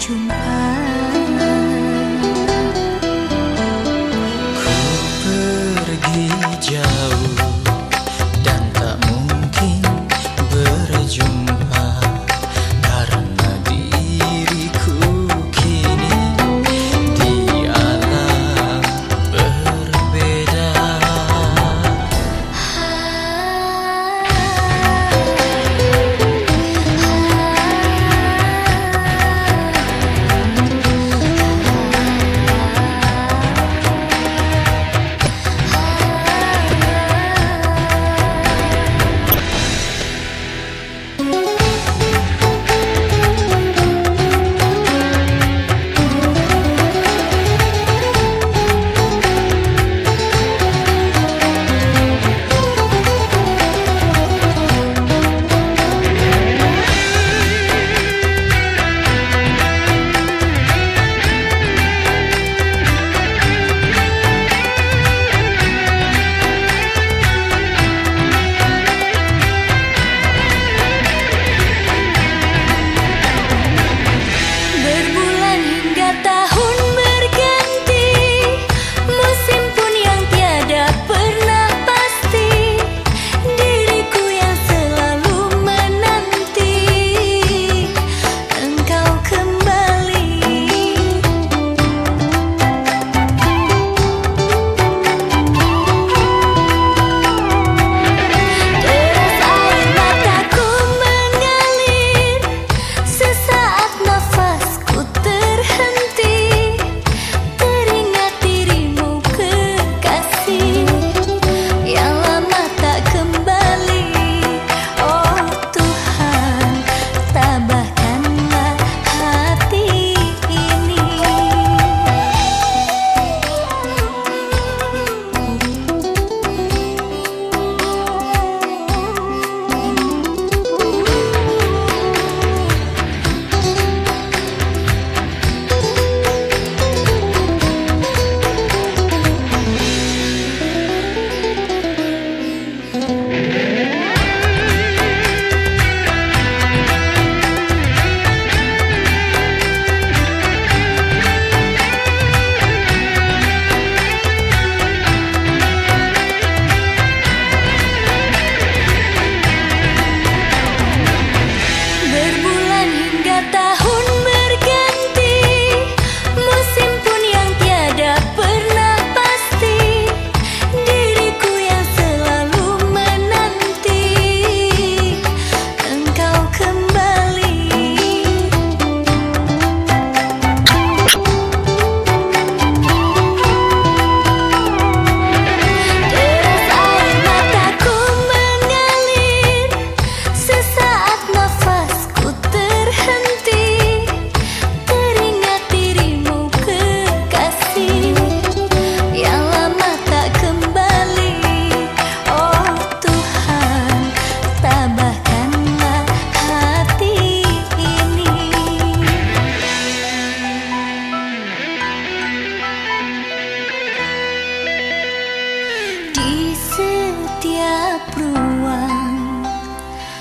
就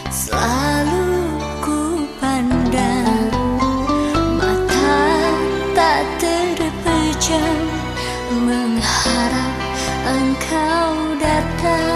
Selalu ku pandang Mata tak terpejam Mengharap engkau datang